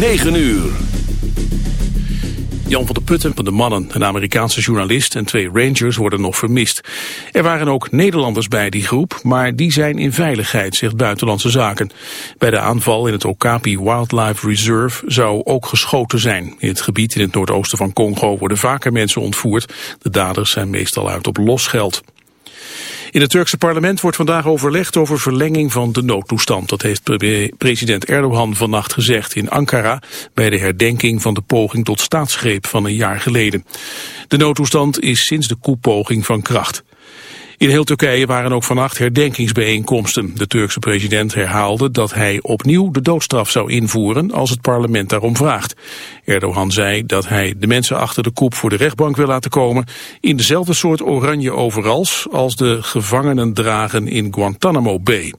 9 uur. Jan van der Putten van de Mannen, een Amerikaanse journalist en twee rangers worden nog vermist. Er waren ook Nederlanders bij die groep, maar die zijn in veiligheid, zegt Buitenlandse Zaken. Bij de aanval in het Okapi Wildlife Reserve zou ook geschoten zijn. In het gebied in het noordoosten van Congo worden vaker mensen ontvoerd. De daders zijn meestal uit op losgeld. In het Turkse parlement wordt vandaag overlegd over verlenging van de noodtoestand. Dat heeft president Erdogan vannacht gezegd in Ankara bij de herdenking van de poging tot staatsgreep van een jaar geleden. De noodtoestand is sinds de koepoging van kracht. In heel Turkije waren ook vannacht herdenkingsbijeenkomsten. De Turkse president herhaalde dat hij opnieuw de doodstraf zou invoeren als het parlement daarom vraagt. Erdogan zei dat hij de mensen achter de koep voor de rechtbank wil laten komen in dezelfde soort oranje overals als de gevangenen dragen in Guantanamo Bay.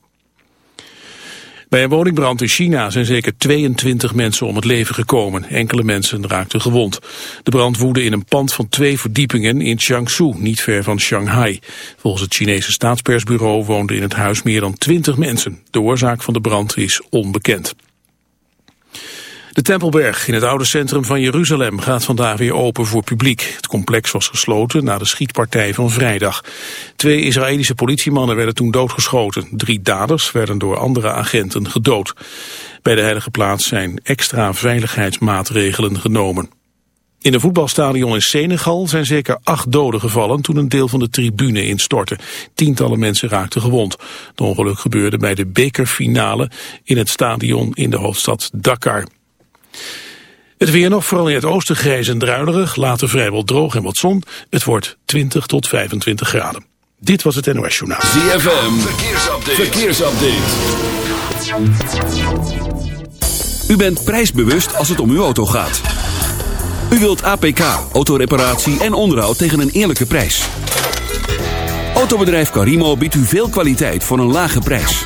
Bij een woningbrand in China zijn zeker 22 mensen om het leven gekomen. Enkele mensen raakten gewond. De brand woedde in een pand van twee verdiepingen in Jiangsu, niet ver van Shanghai. Volgens het Chinese staatspersbureau woonden in het huis meer dan 20 mensen. De oorzaak van de brand is onbekend. De Tempelberg in het oude centrum van Jeruzalem gaat vandaag weer open voor publiek. Het complex was gesloten na de schietpartij van vrijdag. Twee Israëlische politiemannen werden toen doodgeschoten. Drie daders werden door andere agenten gedood. Bij de heilige plaats zijn extra veiligheidsmaatregelen genomen. In een voetbalstadion in Senegal zijn zeker acht doden gevallen toen een deel van de tribune instortte. Tientallen mensen raakten gewond. Het ongeluk gebeurde bij de bekerfinale in het stadion in de hoofdstad Dakar. Het weer nog, vooral in het oosten grijs en druilerig, later vrijwel droog en wat zon. Het wordt 20 tot 25 graden. Dit was het NOS Journaal. ZFM, verkeersupdate. verkeersupdate. U bent prijsbewust als het om uw auto gaat. U wilt APK, autoreparatie en onderhoud tegen een eerlijke prijs. Autobedrijf Carimo biedt u veel kwaliteit voor een lage prijs.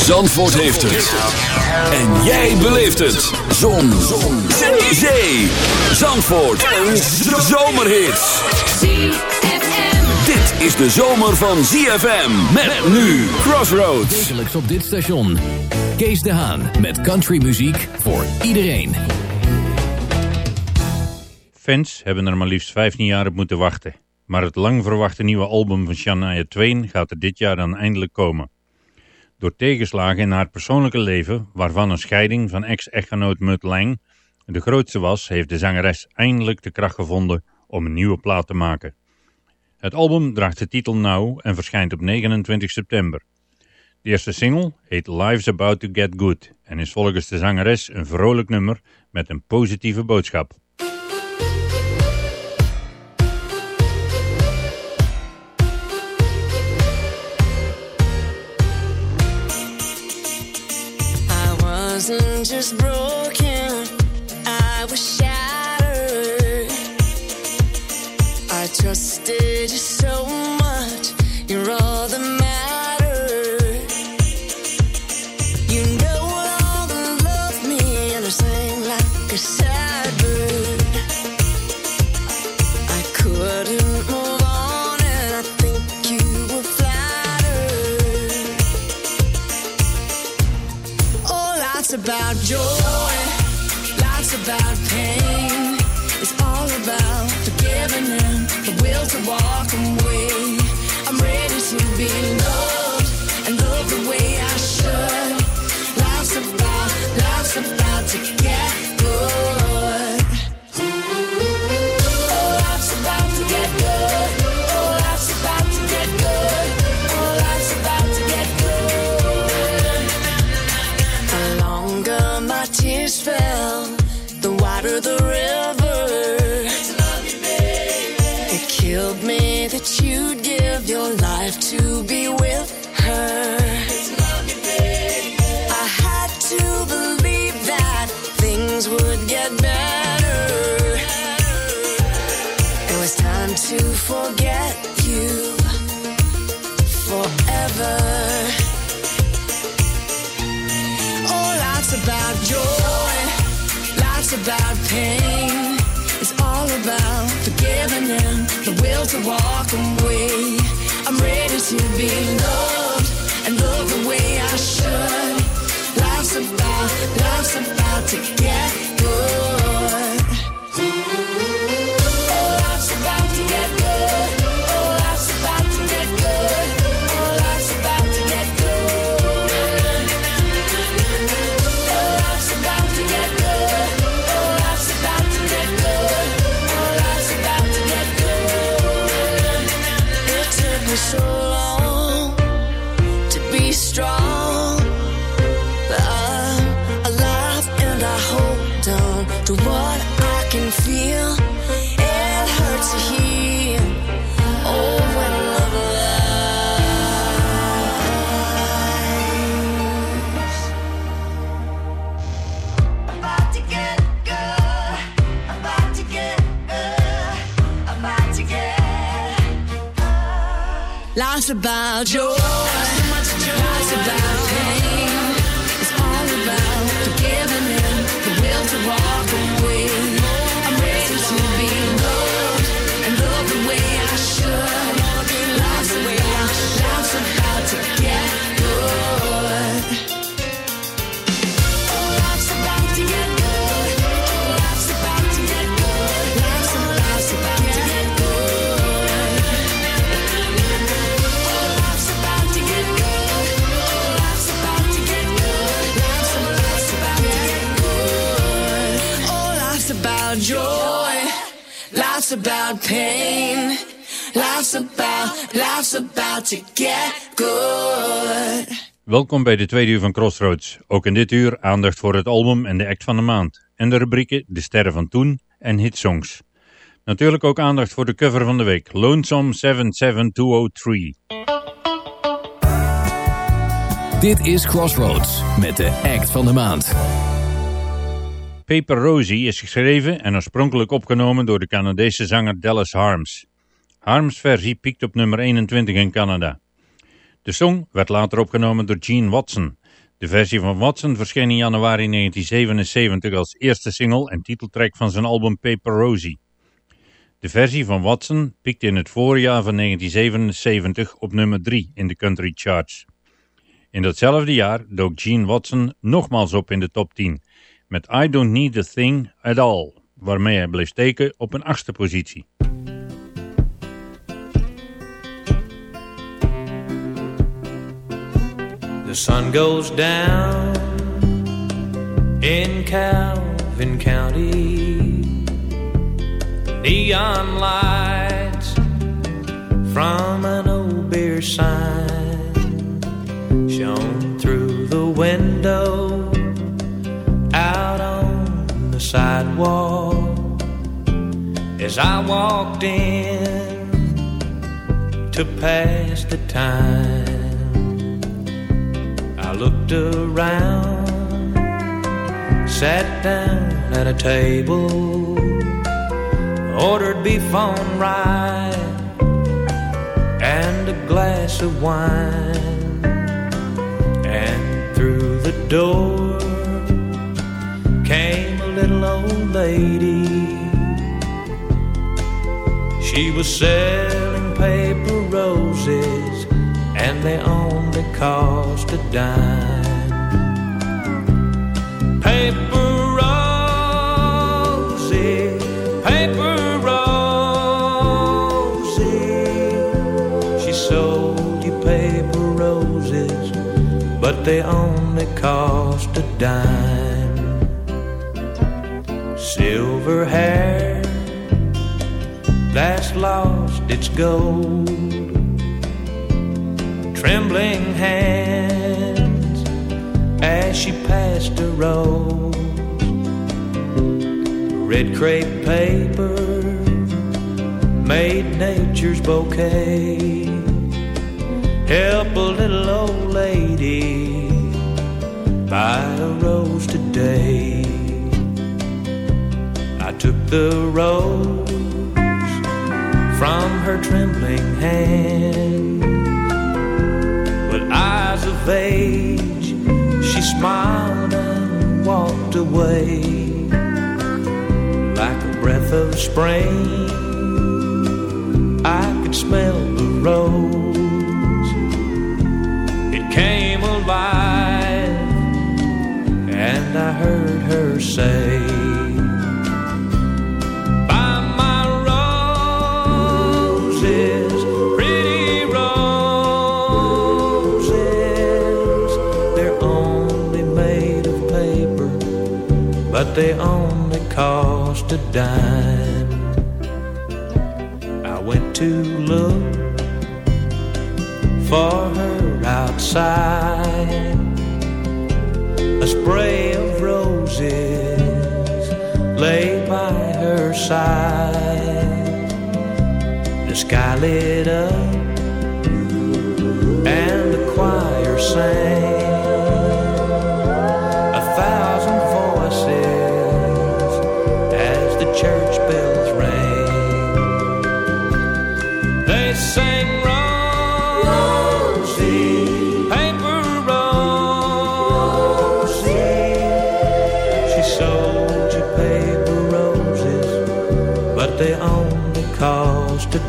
Zandvoort heeft het. En jij beleeft het. Zon. Zon. Zee. Zandvoort. Een zomerhit. Dit is de zomer van ZFM. Met nu Crossroads. Wekelijks op dit station. Kees de Haan met countrymuziek voor iedereen. Fans hebben er maar liefst 15 jaar op moeten wachten. Maar het lang verwachte nieuwe album van Shania Twain gaat er dit jaar dan eindelijk komen. Door tegenslagen in haar persoonlijke leven, waarvan een scheiding van ex-echtgenoot Mutt Lang de grootste was, heeft de zangeres eindelijk de kracht gevonden om een nieuwe plaat te maken. Het album draagt de titel Now en verschijnt op 29 september. De eerste single heet Life's About to Get Good en is volgens de zangeres een vrolijk nummer met een positieve boodschap. Just broken, and the will to walk away. I'm ready to be loved and love the way I should. Life's about, life's about to get good. About joy. Life's about pain. Life's about, life's about to get good. Welkom bij de tweede uur van Crossroads. Ook in dit uur aandacht voor het album en de act van de maand. En de rubrieken De Sterren van Toen en Hitsongs. Natuurlijk ook aandacht voor de cover van de week. Lonesome 77203. Dit is Crossroads met de act van de maand. Paper Rosie is geschreven en oorspronkelijk opgenomen door de Canadese zanger Dallas Harms. Harms versie piekt op nummer 21 in Canada. De song werd later opgenomen door Gene Watson. De versie van Watson verscheen in januari 1977 als eerste single en titeltrack van zijn album Paper Rosie. De versie van Watson piekte in het voorjaar van 1977 op nummer 3 in de country charts. In datzelfde jaar dook Gene Watson nogmaals op in de top 10 met I Don't Need a Thing at All, waarmee hij bleef steken op een achtste positie. The sun goes down in Calvin County. Neon lights from an old beer sign shone through the window out on the sidewalk as I walked in to pass the time. I looked around, sat down at a table, ordered beef on rye and a glass of wine, and through the door came a little old lady. She was selling paper roses, and they only cost a dime. Paper roses, paper roses. She sold you paper roses, but they only cost a dime. Silver hair that's lost its gold. Trembling hands as she passed a rose. Red crepe paper made nature's bouquet. Help a little old lady buy a rose today. Took the rose from her trembling hand. With eyes of age, she smiled and walked away like a breath of spring. I could smell the rose. It came alive, and I heard her say. They only cost a dime. I went to look for her outside. A spray of roses lay by her side. The sky lit up and the choir sang.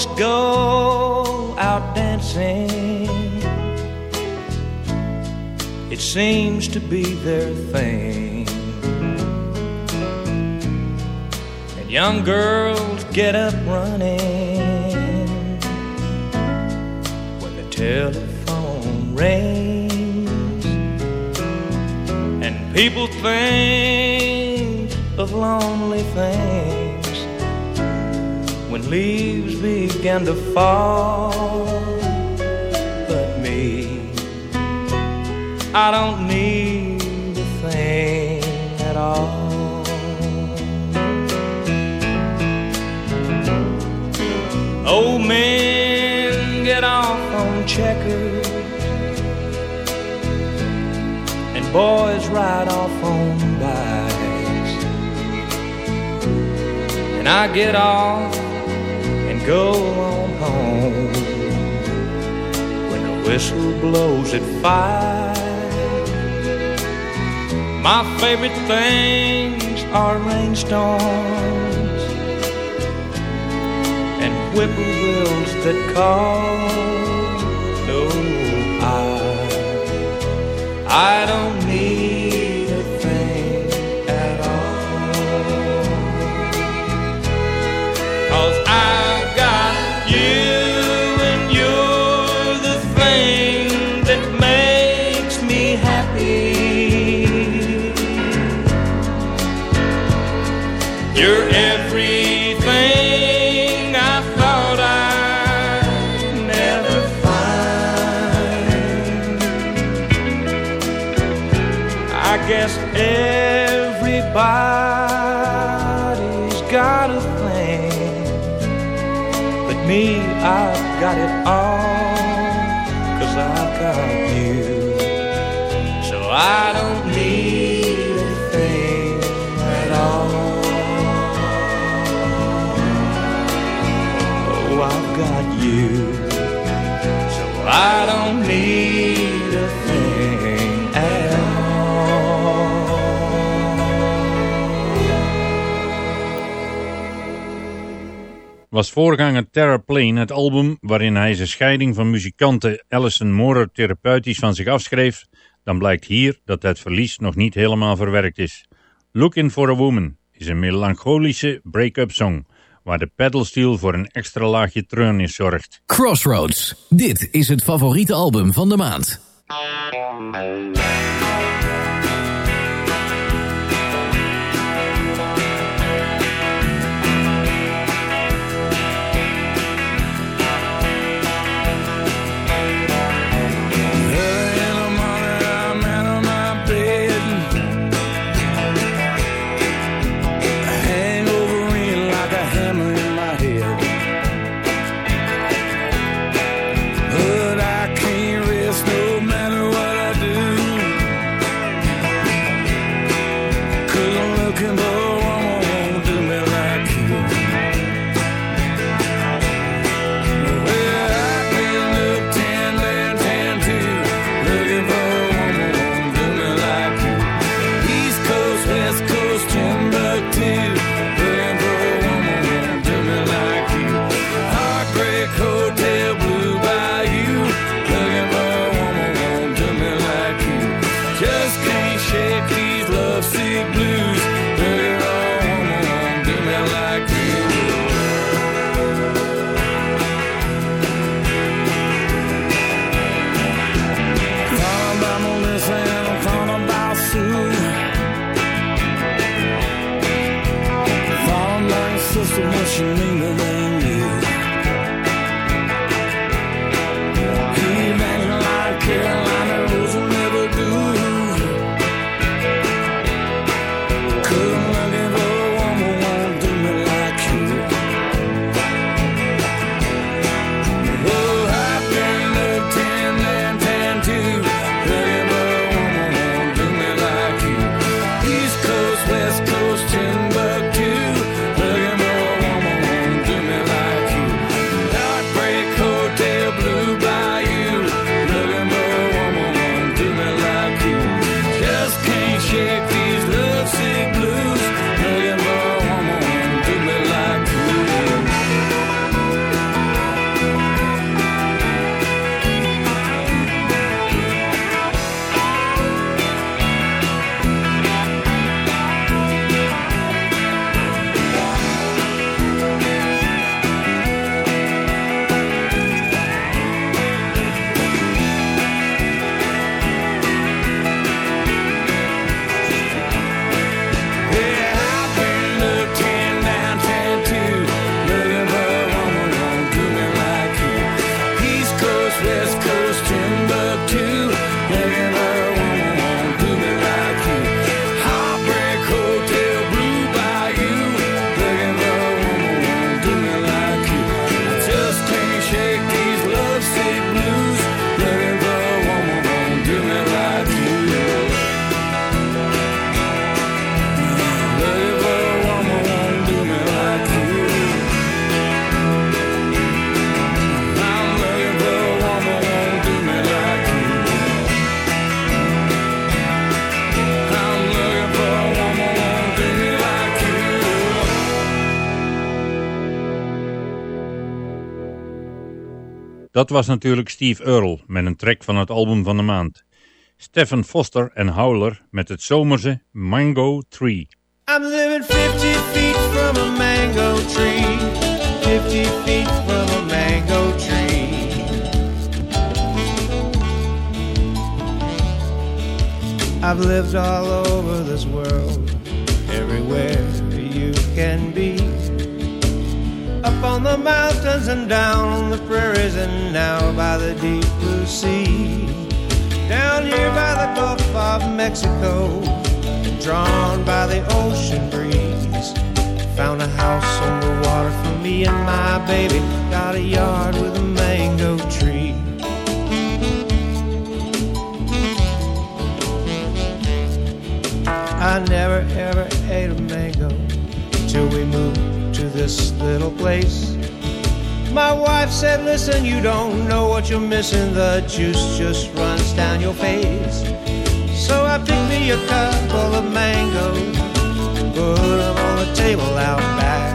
folks go out dancing. It seems to be their thing. And young girls get up running when the telephone rings. And people think of lonely things when leaves began to fall. But me, I don't need a thing at all. Old men get off on checkers, and boys ride off on bikes. And I get off go on home when the whistle blows at five. My favorite things are rainstorms and whippoorwills that call. No, I, I don't was voorganger Terra Plane het album waarin hij zijn scheiding van muzikante Alison Moorer therapeutisch van zich afschreef, dan blijkt hier dat het verlies nog niet helemaal verwerkt is. Looking for a Woman is een melancholische break-up song, waar de pedalsteel voor een extra laagje treurnis zorgt. Crossroads. Dit is het favoriete album van de maand. Dat was natuurlijk Steve Earle met een track van het album van de maand. Stephen Foster en Howler met het zomerse Mango Tree. I'm living 50 feet from a mango tree. 50 feet from a mango tree. I've lived all over this world, everywhere you can be. Up on the mountains and down on the prairies and now by the deep blue sea. Down here by the Gulf of Mexico, drawn by the ocean breeze. Found a house on the water for me and my baby. Got a yard with a mango tree. I never ever ate a mango till we moved to this little place. My wife said, Listen, you don't know what you're missing. The juice just runs down your face. So I picked me a couple of mangoes, put them on the table out back.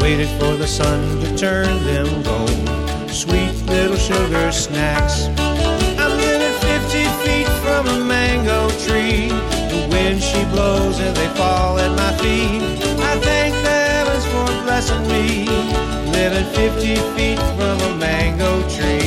Waited for the sun to turn them gold. Sweet little sugar snacks. I'm living 50 feet from a mango tree. The wind she blows and they fall at my feet. I thank pleasantly, living 50 feet from a mango tree.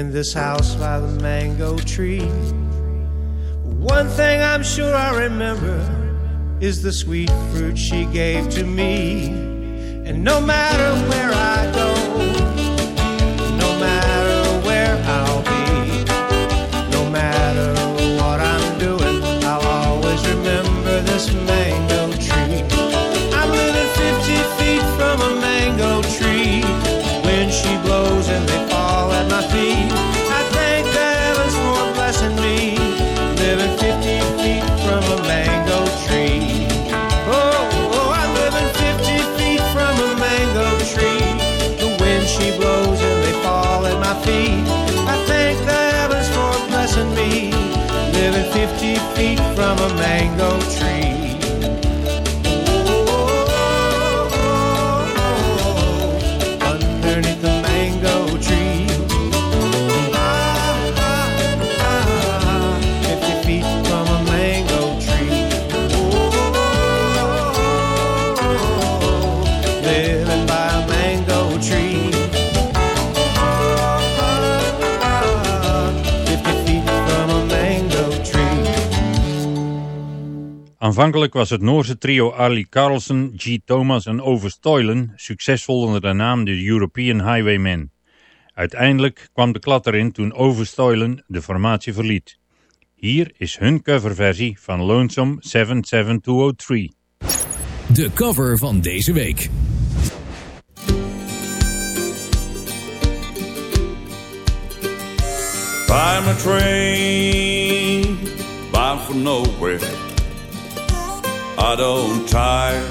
In this house by the mango tree. One thing I'm sure I remember is the sweet fruit she gave to me. And no matter where I go, Aanvankelijk was het Noorse trio Ali Carlson, G. Thomas en Ove Stoylen succesvol onder de naam de European Highwaymen. Uiteindelijk kwam de klad erin toen Ove Stoylen de formatie verliet. Hier is hun coverversie van Lonesome 77203. De cover van deze week. I'm a train bound for nowhere. I don't tire,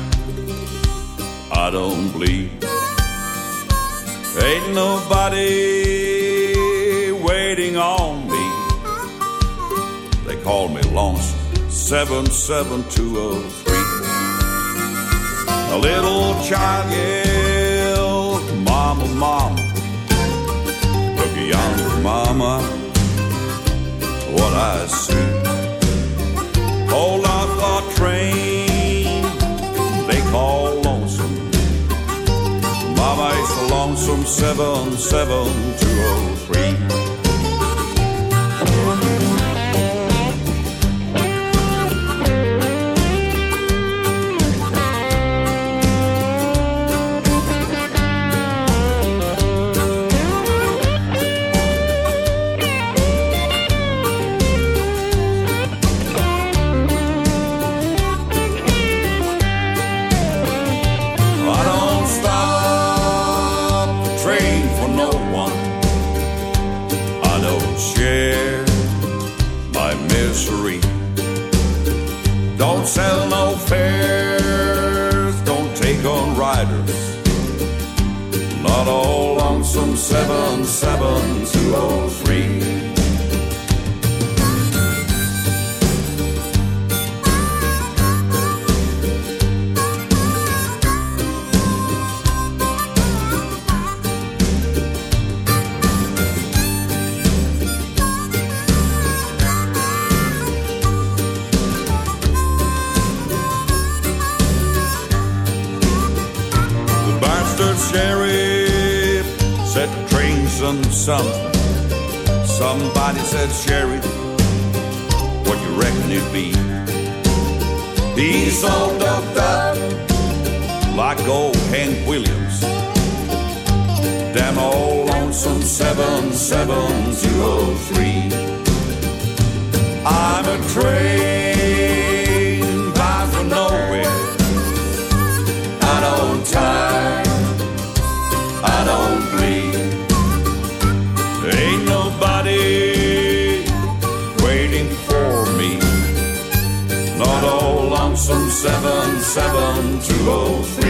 I don't bleed. Ain't nobody waiting on me. They call me Lonesome 77203. A little child yelled, Mama, Mama. Look yonder, Mama, what I see. The train they call lonesome. Mama, it's a lonesome 77203. Seven seven two oh three. On something. Somebody said, Sheriff, what you reckon it'd be? He's all doped up like old Hank Williams. Damn old lonesome 77203. I'm a train bound for nowhere. I don't tire, lonesome 77203.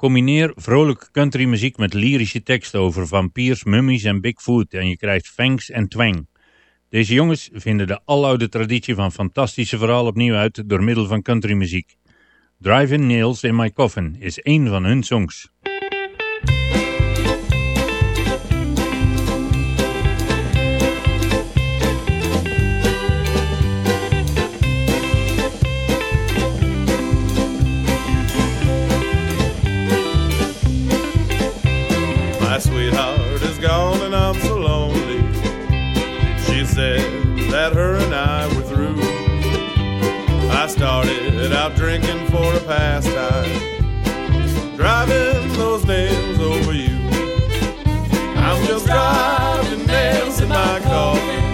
Combineer vrolijke countrymuziek met lyrische teksten over vampiers, mummies en Bigfoot en je krijgt fangs en twang. Deze jongens vinden de aloude traditie van fantastische verhalen opnieuw uit door middel van countrymuziek. Driving Nails in My Coffin is één van hun songs. Sweetheart is gone and I'm so lonely. She said that her and I were through. I started out drinking for a pastime, driving those nails over you. I'm just driving nails in my coffin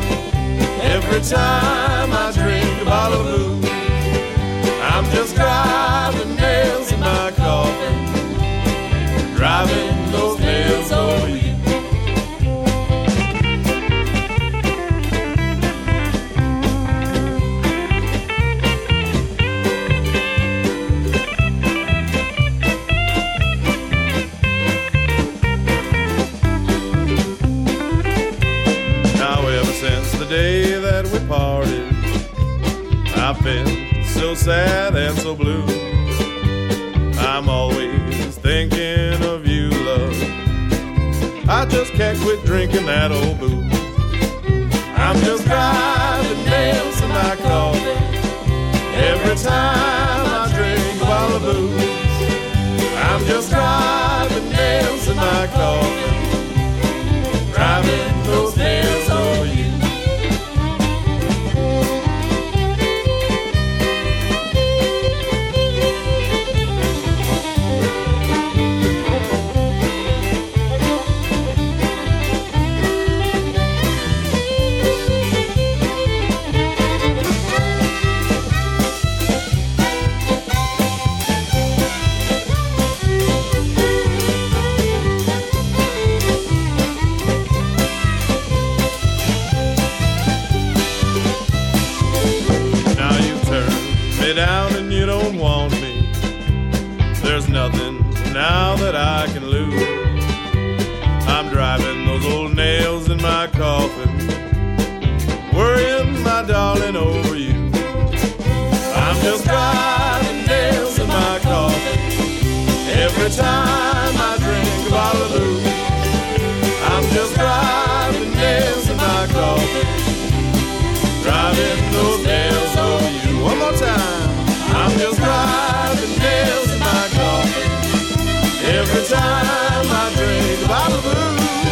every time I drink a bottle of booze. I'm just driving that we parted, I've been so sad and so blue. I'm always thinking of you, love. I just can't quit drinking that old booze. I'm just driving nails in my coffin every time I drink a bottle of booze. I'm just driving nails in my coffin, time I drink a bottle of booze. I'm just driving nails in my driving those nails over you. One more time. I'm just driving nails in my. Every time I drink a bottle of booze,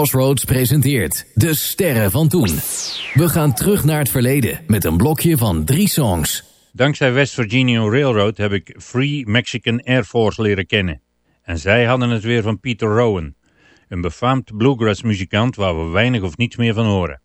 Crossroads presenteert De Sterren van Toen. We gaan terug naar het verleden met een blokje van drie songs. Dankzij West Virginia Railroad heb ik Free Mexican Air Force leren kennen. En zij hadden het weer van Peter Rowan, een befaamd bluegrass muzikant waar we weinig of niets meer van horen.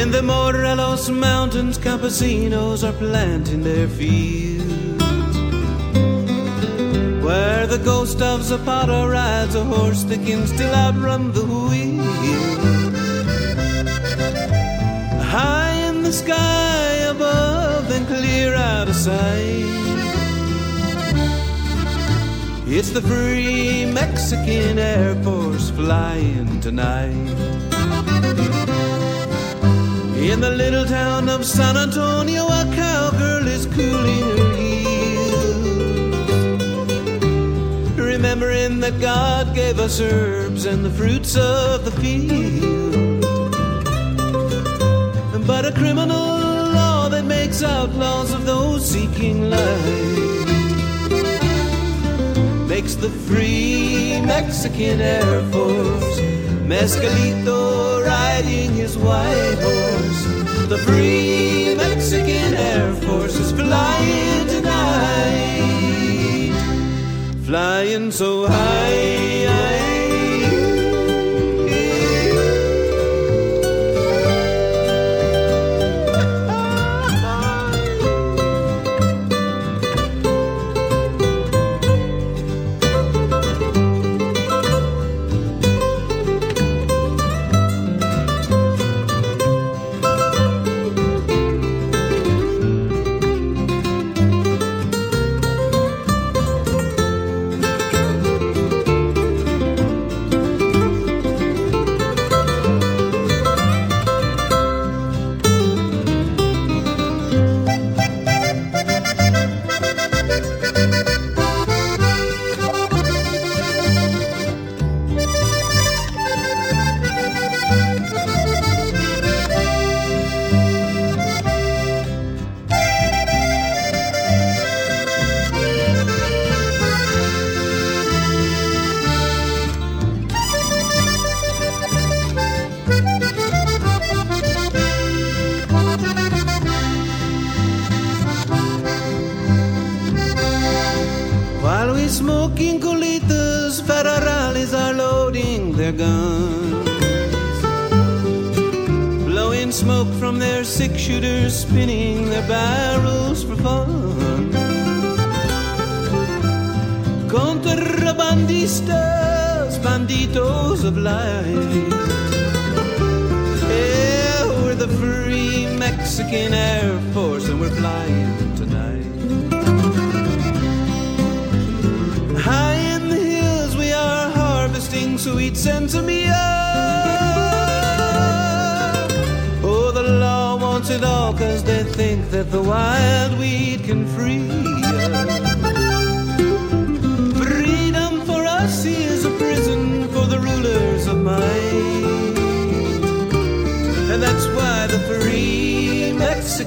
In the Morelos Mountains, campesinos are planting their fields. Where the ghost of Zapata rides a horse that can still outrun the wheel. High in the sky above and clear out of sight. It's the free Mexican Air Force flying tonight. In the little town of San Antonio, a cowgirl is cooling her heels. Remembering that God gave us herbs and the fruits of the field. But a criminal law that makes outlaws of those seeking life makes the free Mexican Air Force Mescalito riding his white horse. The free Mexican Air Force is flying tonight, flying so high.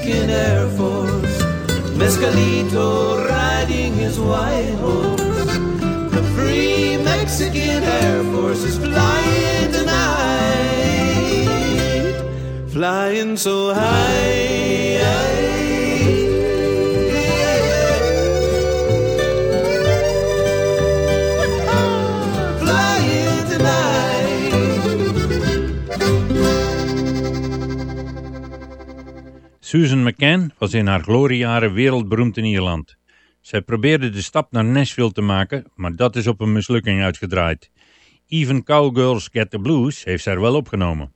Mexican Air Force, Mescalito riding his white horse. The free Mexican Air Force is flying tonight, flying so high. Susan McCann was in haar gloriejaren wereldberoemd in Ierland. Zij probeerde de stap naar Nashville te maken, maar dat is op een mislukking uitgedraaid. Even Cowgirls Get the Blues heeft zij wel opgenomen.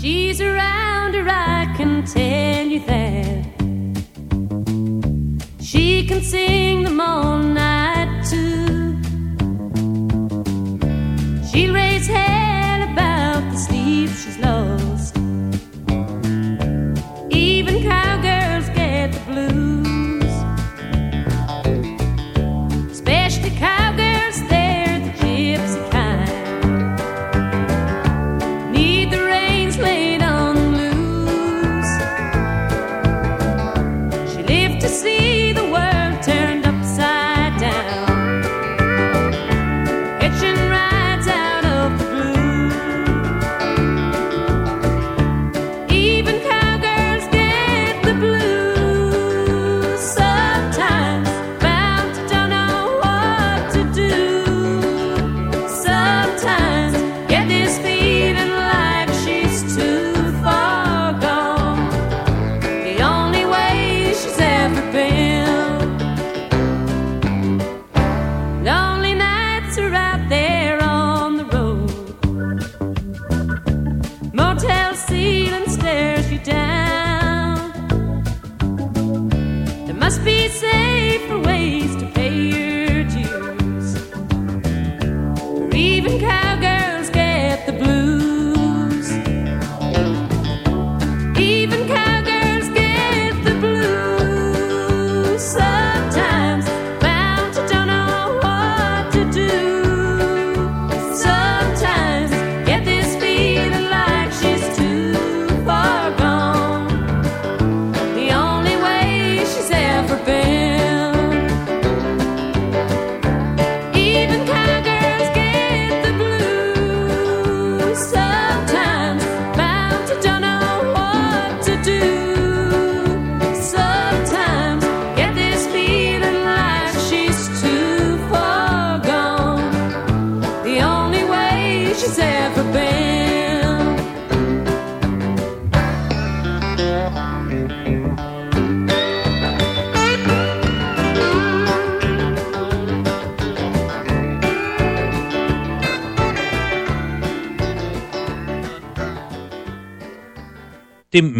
She's around her, I can tell you that. She can sing them all night too. She'll raise hell about the sleep she's lost.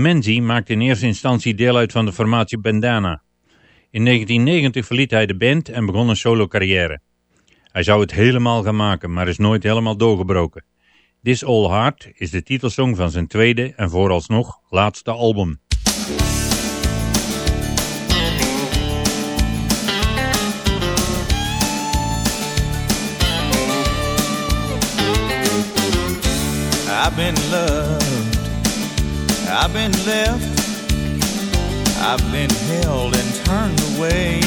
Tim Menzie maakte in eerste instantie deel uit van de formatie Bandana. In 1990 verliet hij de band en begon een solo carrière. Hij zou het helemaal gaan maken, maar is nooit helemaal doorgebroken. This All Heart is de titelsong van zijn tweede en vooralsnog laatste album. I've been loved, I've been left, I've been held and turned away.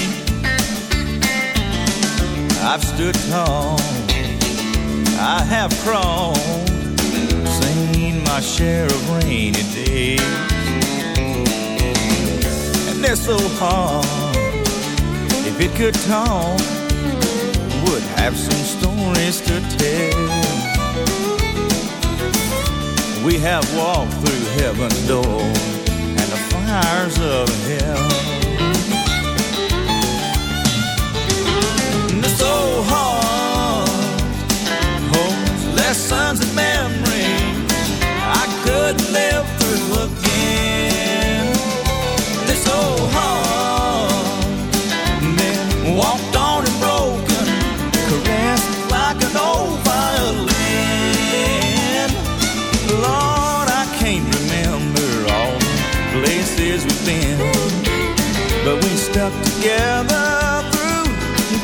I've stood tall, I have crawled, seen my share of rainy days. And they're so hard, if it could talk, would have some stories to tell. We have walked through heaven's door and the fires of hell. And this old heart holds lessons and memories I could live together through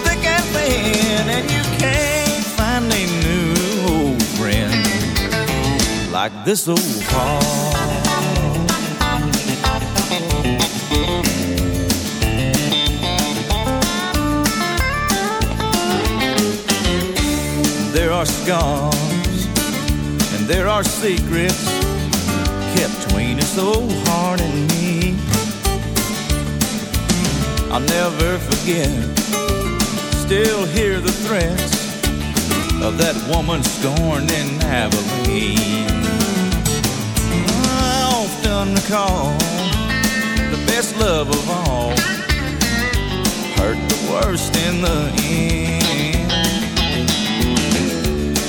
thick and thin, and you can't find a new old friend like this old heart. There are scars and there are secrets kept between us, old heart and me. I'll never forget, still hear the threats of that woman scorned in Abilene. I often recall the best love of all hurt the worst in the end.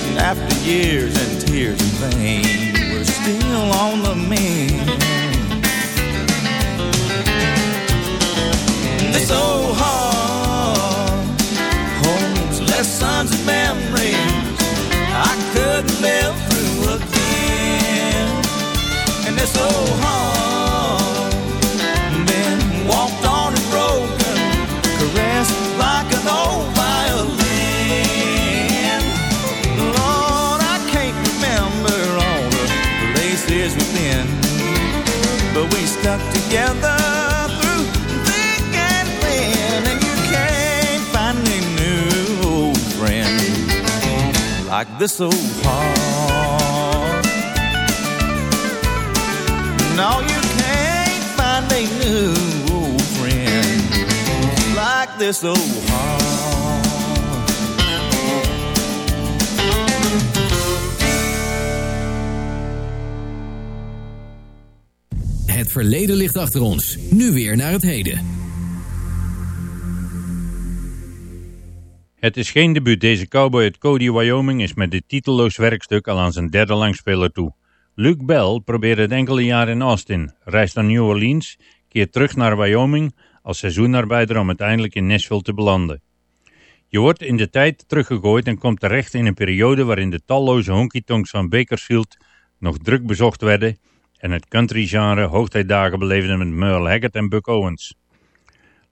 And after years and tears in vain, we're still on the mend. This hard holds lessons and memories I could live through again. And this old heart been walked on and broken, caressed like an old violin. Lord, I can't remember all the places we've been, but we stuck together this old heart. No, you can't find a new old friend like this old heart. Het verleden ligt achter ons. Nu weer naar het heden. Het is geen debuut. Deze cowboy uit Cody, Wyoming is met dit titelloos werkstuk al aan zijn derde langspeler toe. Luke Bell probeerde het enkele jaar in Austin, reist naar New Orleans, keert terug naar Wyoming als seizoenarbeider om uiteindelijk in Nashville te belanden. Je wordt in de tijd teruggegooid en komt terecht in een periode waarin de talloze honky-tonks van Bakersfield nog druk bezocht werden en het country-genre hoogtijdagen beleefde met Merle Haggard en Buck Owens.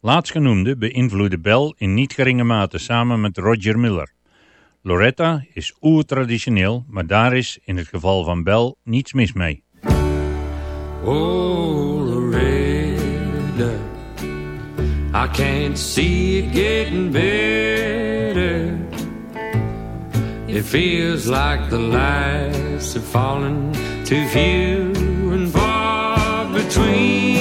Laatstgenoemde beïnvloedde Bell in niet geringe mate samen met Roger Miller. Loretta is oer-traditioneel, maar daar is in het geval van Bell niets mis mee. Oh, Loretta, I can't see it getting better. It feels like the lights are falling too few and far between.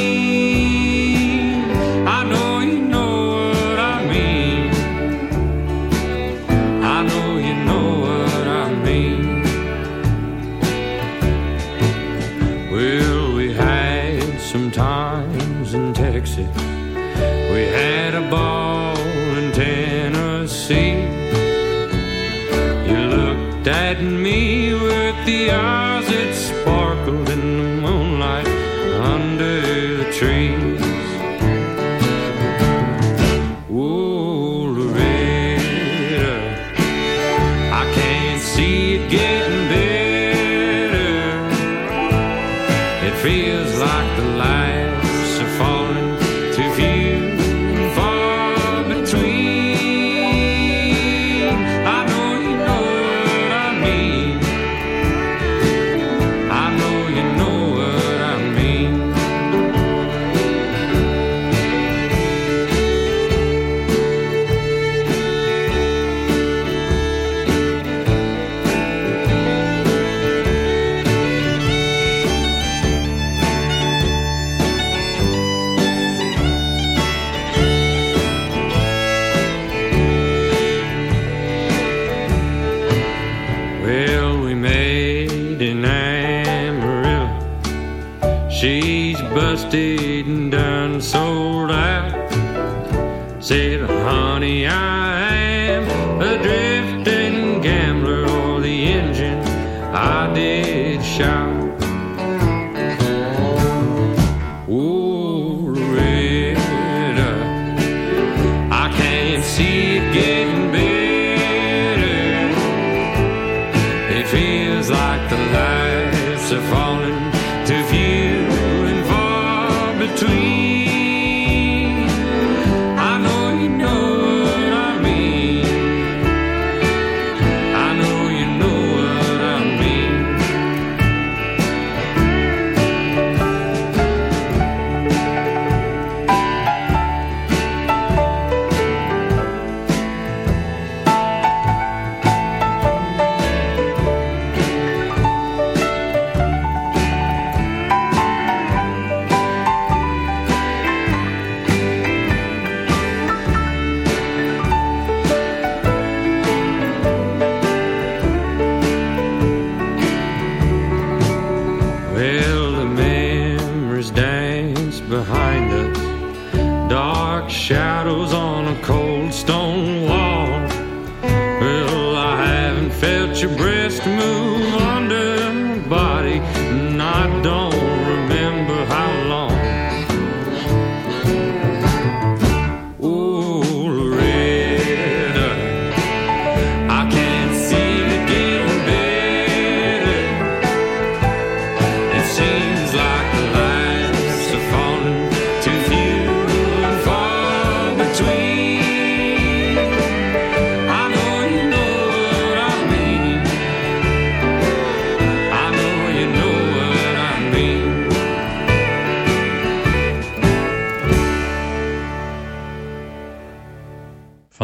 At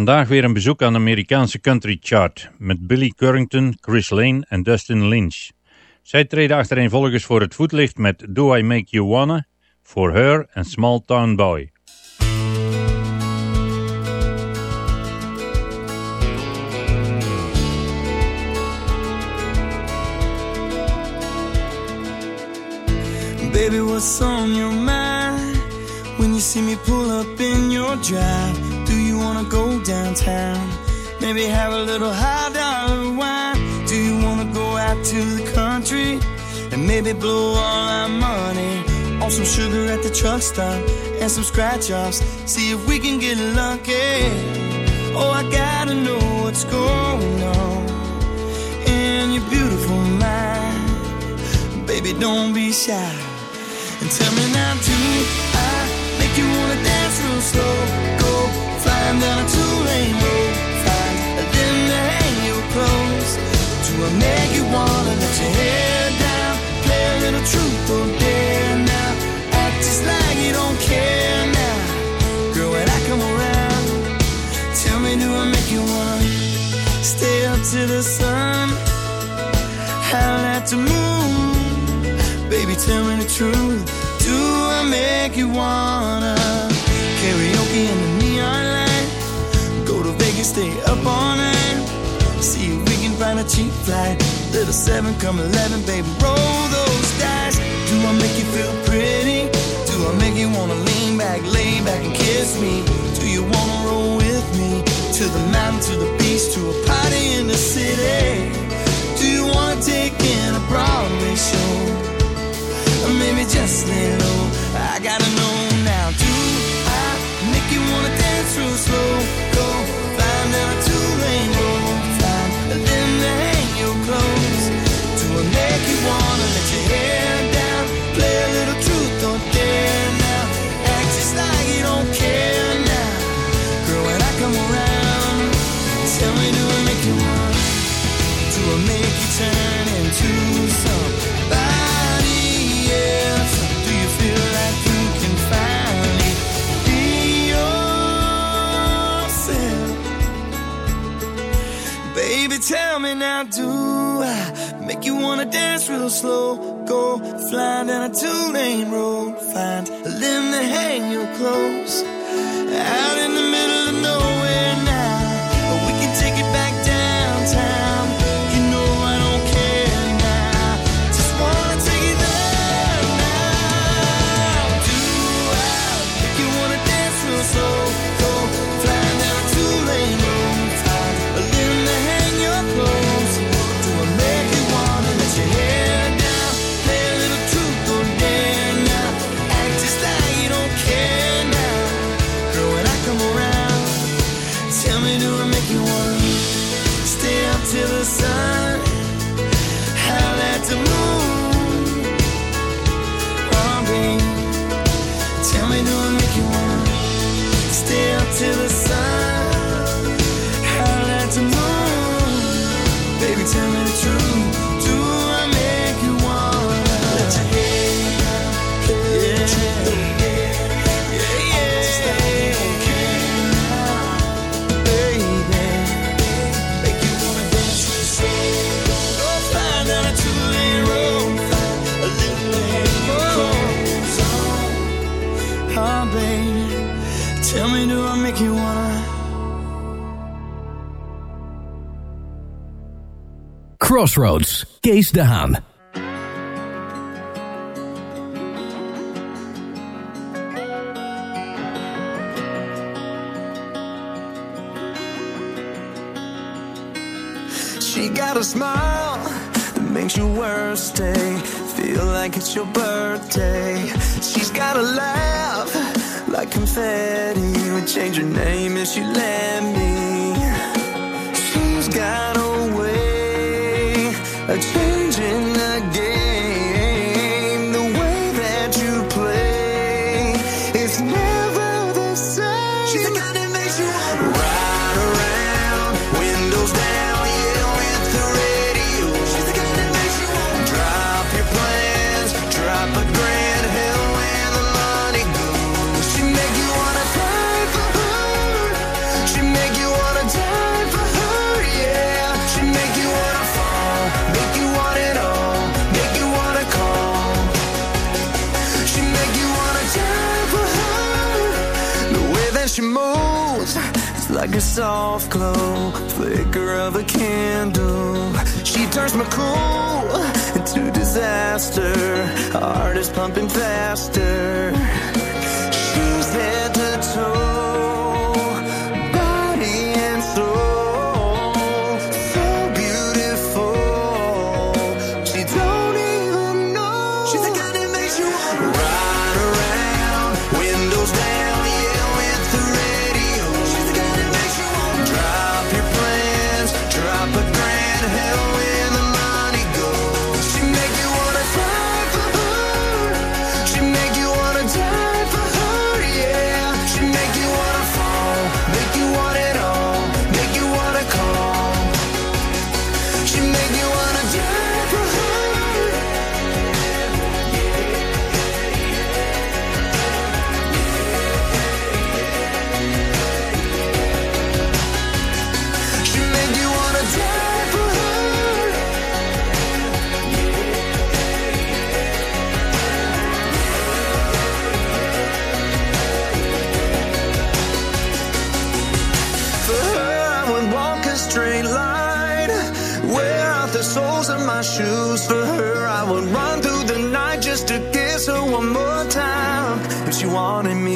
Vandaag weer een bezoek aan de Amerikaanse country chart met Billy Currington, Chris Lane en Dustin Lynch. Zij treden achtereenvolgens voor het voetlicht met Do I Make You Wanna, For Her en Small Town Boy. Baby, what's on your mind when you see me pull up in your drive? Go downtown? Maybe have a little high dollar wine. Do you wanna go out to the country and maybe blow all our money on some sugar at the truck stop and some scratch offs? See if we can get lucky. Oh, I gotta know what's going on in your beautiful mind. Baby, don't be shy. And tell me now, do I make you wanna dance real slow? Make you wanna play a little truth or dare now? Act just like you don't care now, girl. When I come around, tell me, do I make you wanna stay up to the sun, howl at the moon? Baby, tell me the truth. Do I make you wanna flight. Little seven, come eleven, baby, roll those dice. Do I make you feel pretty? Do I make you wanna lean back, lay back and kiss me? Do you wanna roll with me to the mountain, to the beach, to a party in the city? Do you wanna take in a Broadway show? Or maybe just lay low. I gotta know now. Do I make you wanna dance real slow? I do? I make you wanna dance real slow. Go fly down a two lane road. Find a limb to hang your clothes. Out in Crossroads, Kees de Haan. She got a smile that makes your worst day feel like it's your birthday. She's got a laugh like confetti. Would change her name if she let me. She's got a way 爱情 close. It's like a soft glow, flicker of a candle. She turns my cool into disaster. Heart is pumping faster. She's head to toe.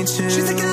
She's like,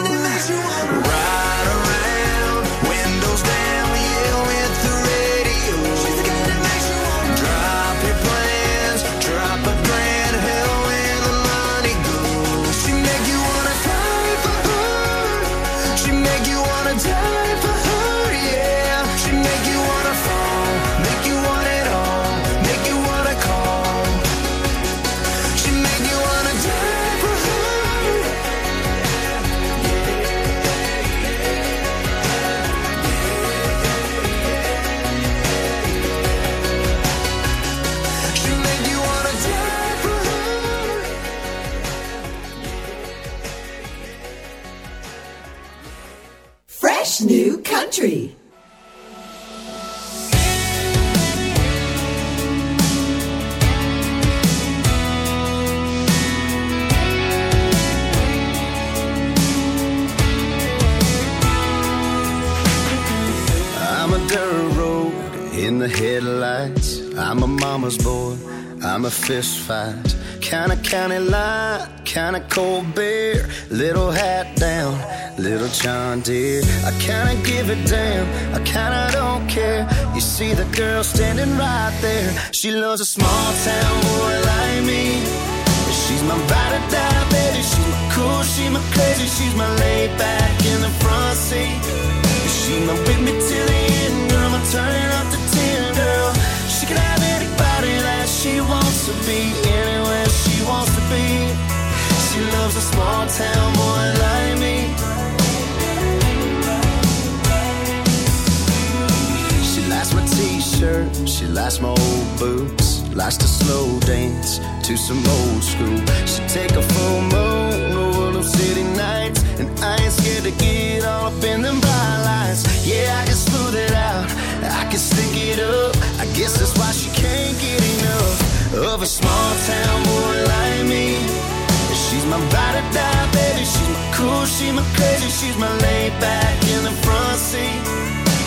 fight. Kinda county line, kinda cold beer. Little hat down, little John Deere. I kinda give a damn, I kinda don't care. You see the girl standing right there. She loves a small town boy like me. She's my ride or die, baby. She's my cool, she's my crazy, she's my laid back in the front seat. She's my with me till the end, girl. I'm turning up the ten, girl. She can have that she wants to be, anywhere she wants to be. She loves a small town boy like me. She likes my t-shirt, she likes my old boots, likes to slow dance to some old school. She take a full moon over them city nights, and I ain't scared to get all up in them bright lights. Yeah, I can smooth it out, I can stick it up. I guess that's why she can't get enough of a small town boy like me. She's my ride or die, baby. She's my cool, she's my crazy, she's my laid back in the front seat.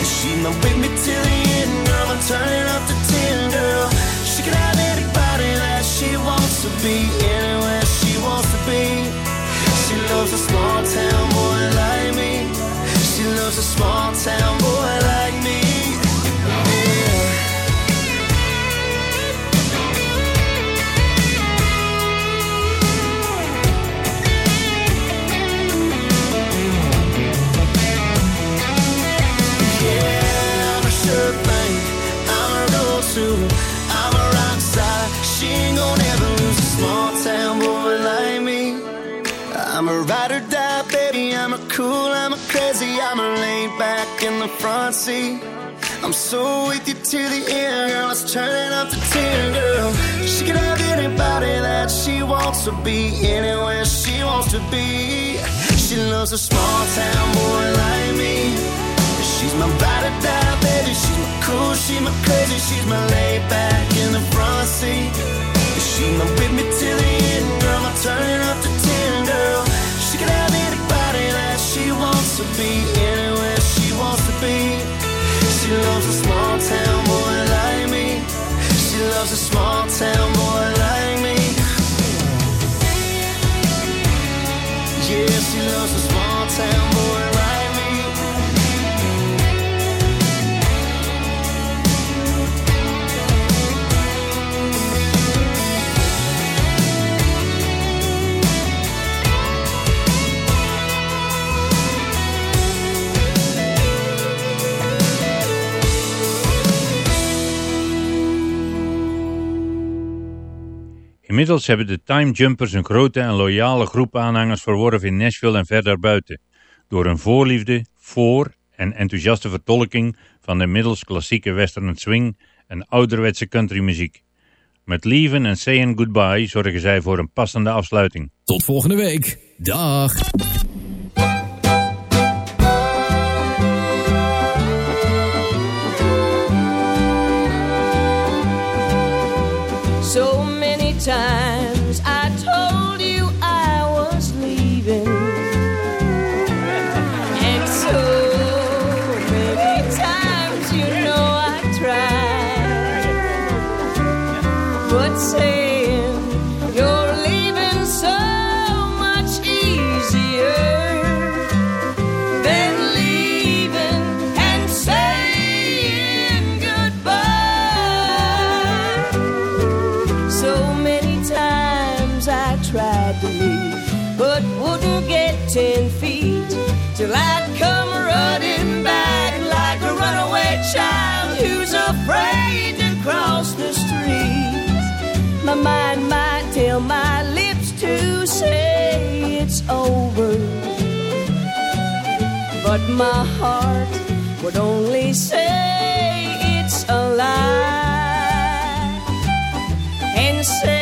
She's my with me till the end, girl. I'm turning up the ten, girl. She can have anybody that she wants to be, front seat. I'm so with you to the end, girl. It's turning up the ten, girl. She can have anybody that she wants to be, anywhere she wants to be. She loves a small town boy like me. She's my ride or die, baby. She's my cool, she's my crazy, she's my laid back in the front seat. She's my with me till the end, girl. I'm turning up the ten, girl. She can have anybody that she wants to be, anywhere wants to be. She loves a small town boy like me. She loves a small town boy like me. Yeah, she loves a small town boy Inmiddels hebben de Time Jumpers een grote en loyale groep aanhangers verworven in Nashville en verder buiten. Door een voorliefde voor en enthousiaste vertolking van de middels klassieke western swing en ouderwetse countrymuziek. Met Leaving en Saying Goodbye zorgen zij voor een passende afsluiting. Tot volgende week. Dag. But my heart would only say it's a lie and saying